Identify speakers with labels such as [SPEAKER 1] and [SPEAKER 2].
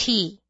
[SPEAKER 1] T